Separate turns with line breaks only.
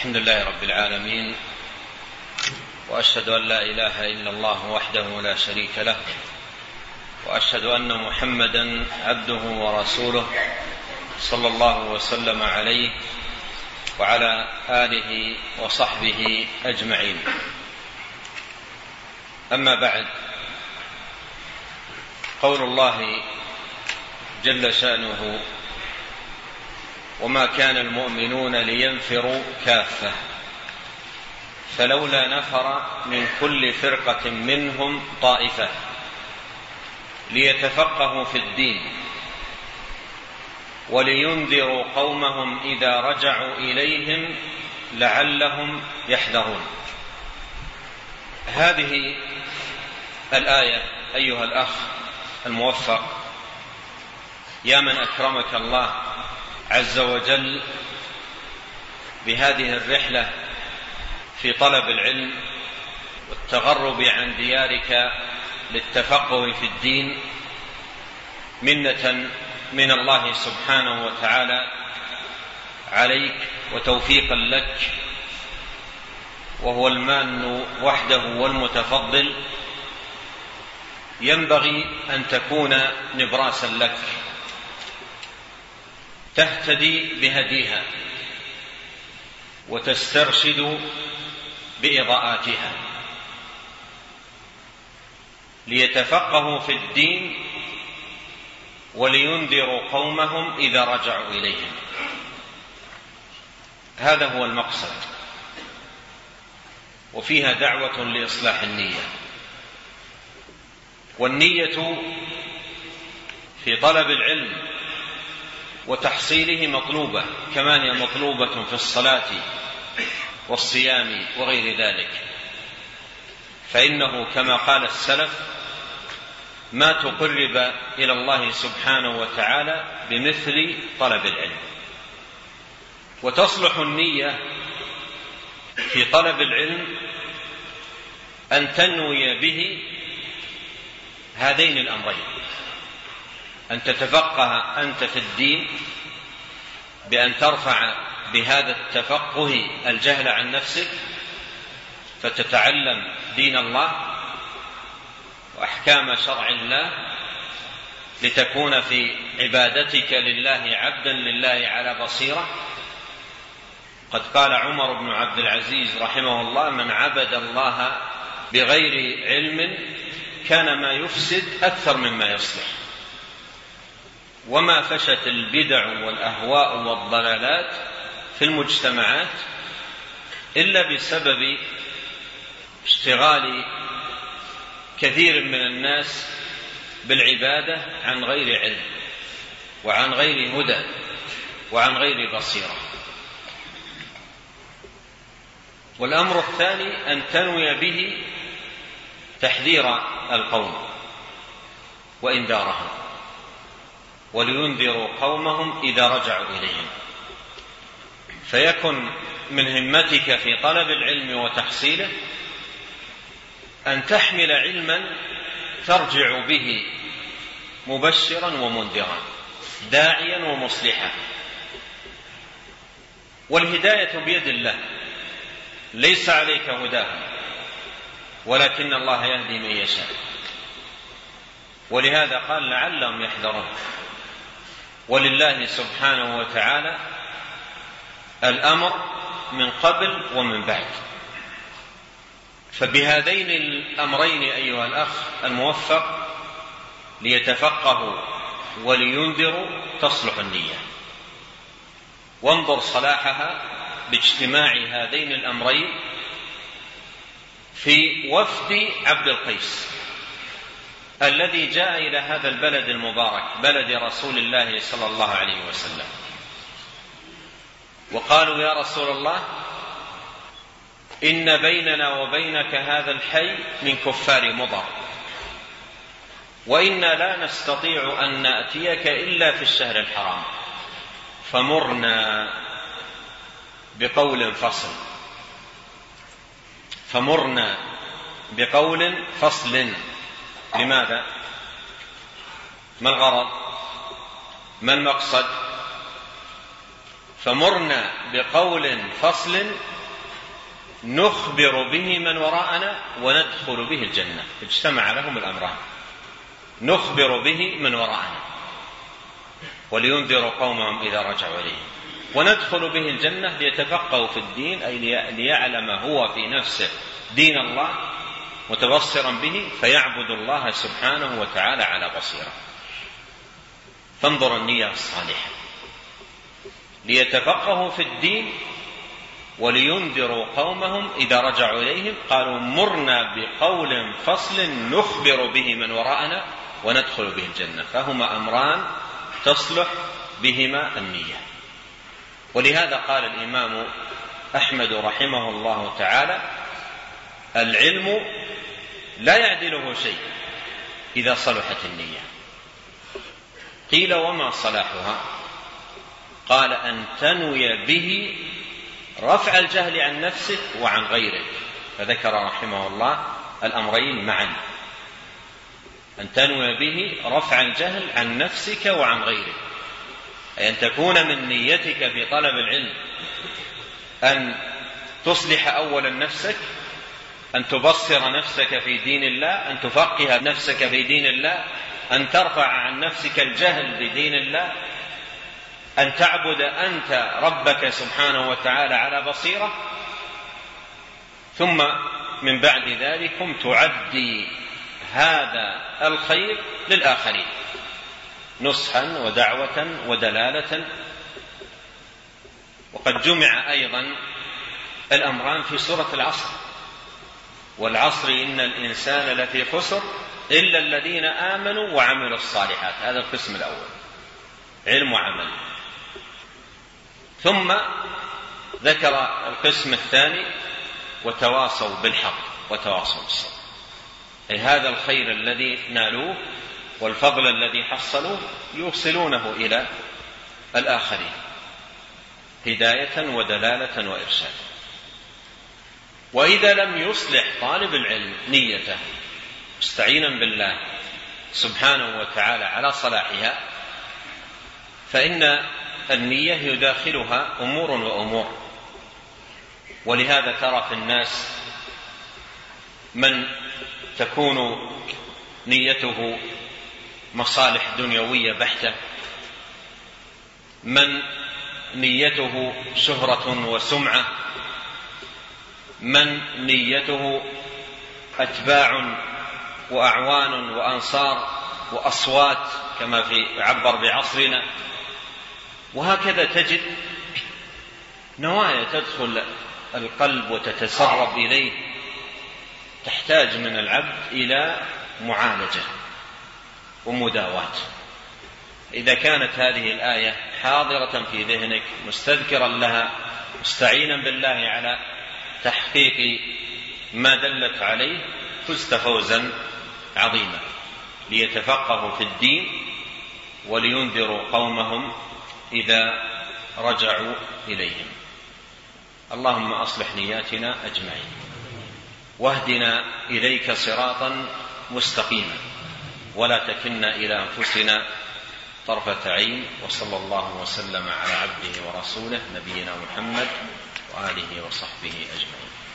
الحمد لله رب العالمين وأشهد أن لا إله إلا الله وحده لا شريك له وأشهد أن محمدا عبده ورسوله صلى الله وسلم عليه وعلى آله وصحبه أجمعين. أما بعد قول الله جل شأنه وما كان المؤمنون لينفروا كافة. فلولا نفر من كل فرقة منهم طائفة ليتفقهوا في الدين ولينذروا قومهم إذا رجعوا إليهم لعلهم يحذرون. هذه الآية أيها الأخ الموفق يا من أكرمك الله عز وجل بهذه الرحلة في طلب العلم والتغرب عن ديارك للتفقه في الدين منة من الله سبحانه وتعالى عليك وتوفيقا لك وهو المان وحده والمتفضل ينبغي أن تكون نبراسا لك. تهتدي بهديها وتسترشد بإضاءاتها ليتفقهوا في الدين ولينذروا قومهم إذا رجعوا إليهم. هذا هو المقصد. وفيها دعوة لإصلاح النية. والنية في طلب العلم وتحصيله مطلوبة كما هي مطلوبة في الصلاة والصيام وغير ذلك. فإنه كما قال السلف ما تقرب إلى الله سبحانه وتعالى بمثل طلب العلم. وتصلح النية في طلب العلم أن تنوي به هذين الأمرين. أن تتفقه أنت في الدين بأن ترفع بهذا التفقه الجهل عن نفسك فتتعلم دين الله وأحكام شرع الله لتكون في عبادتك لله عبدا لله على بصيرة. قد قال عمر بن عبد العزيز رحمه الله من عبد الله بغير علم كان ما يفسد أكثر مما يصلح. وما فشت البدع والأهواء والضلالات في المجتمعات إلا بسبب اشتغال كثير من الناس بالعبادة عن غير علم وعن غير هدى وعن غير بصيرة. والأمر الثاني أن تنوي به تحذير القوم وإنذارهم. ولينذروا قومهم إذا رجعوا إليهم. فيكن من همتك في طلب العلم وتحصيله أن تحمل علما ترجع به مبشرا ومنذرا داعيا ومصلحا. والهداية بيد الله ليس عليك هداهم ولكن الله يهدي من يشاء. ولهذا قال لعلهم يحذرون. ولله سبحانه وتعالى الأمر من قبل ومن بعد. فبهذين الأمرين أيها الأخ الموفق ليتفقهوا ولينذروا تصلح النية. وانظر صلاحها باجتماع هذين الأمرين في وفد عبد القيس. الذي جاء إلى هذا البلد المبارك بلد رسول الله صلى الله عليه وسلم. وقالوا يا رسول الله إن بيننا وبينك هذا الحي من كفار مضر. وإنا لا نستطيع أن نأتيك إلا في الشهر الحرام. فمرنا بقول فصل. فمرنا بقول فصل. لماذا؟ ما الغرض؟ ما المقصد؟ فمرنا بقول فصل نخبر به من وراءنا وندخل به الجنة. اجتمع لهم الأمران. نخبر به من وراءنا. ولينذروا قومهم إذا رجعوا إليهم. وندخل به الجنة ليتفقهوا في الدين أي ليعلم هو في نفسه دين الله متبصرا به فيعبد الله سبحانه وتعالى على بصيرة. فانظر النية الصالحة. ليتفقهوا في الدين ولينذروا قومهم إذا رجعوا إليهم. قالوا مرنا بقول فصل نخبر به من وراءنا وندخل به الجنة. فهما أمران تصلح بهما النية. ولهذا قال الإمام أحمد رحمه الله تعالى العلم لا يعدله شيء إذا صلحت النية. قيل وما صلاحها؟ قال أن تنوي به رفع الجهل عن نفسك وعن غيرك. فذكر رحمه الله الأمرين معا. أن تنوي به رفع الجهل عن نفسك وعن غيرك. أي أن تكون من نيتك في طلب العلم أن تصلح أولا نفسك أن تبصر نفسك في دين الله أن تفقه نفسك في دين الله أن ترفع عن نفسك الجهل بدين الله أن تعبد أنت ربك سبحانه وتعالى على بصيرة. ثم من بعد ذلك تعدي هذا الخير للآخرين. نصحا ودعوة ودلالة. وقد جمع أيضا الأمران في سورة العصر. والعصر إن الإنسان لفي خسر إلا الذين آمنوا وعملوا الصالحات. هذا القسم الأول. علم وعمل. ثم ذكر القسم الثاني وتواصوا بالحق وتواصوا بالصبر. أي هذا الخير الذي نالوه والفضل الذي حصلوه يوصلونه إلى الآخرين. هداية ودلالة وإرشادا وإذا لم يصلح طالب العلم نيته مستعينا بالله سبحانه وتعالى على صلاحها فإن النية يداخلها أمور وأمور. ولهذا ترى في الناس من تكون نيته مصالح دنيوية بحتة من نيته شهرة وسمعة من نيته أتباع وأعوان وأنصار وأصوات كما في عبر بعصرنا. وهكذا تجد نوايا تدخل القلب وتتسرب إليه تحتاج من العبد إلى معالجة ومداواة. إذا كانت هذه الآية حاضرة في ذهنك مستذكرا لها مستعينا بالله على تحقيق ما دلت عليه فزت فوزا عظيما. ليتفقهوا في الدين ولينذروا قومهم إذا رجعوا إليهم. اللهم أصلح نياتنا أجمعين. واهدنا إليك صراطا مستقيما. ولا تكلنا إلى أنفسنا طرفة عين. وصلى الله وسلم على عبده ورسوله نبينا محمد وآله وصحبه أجمعين.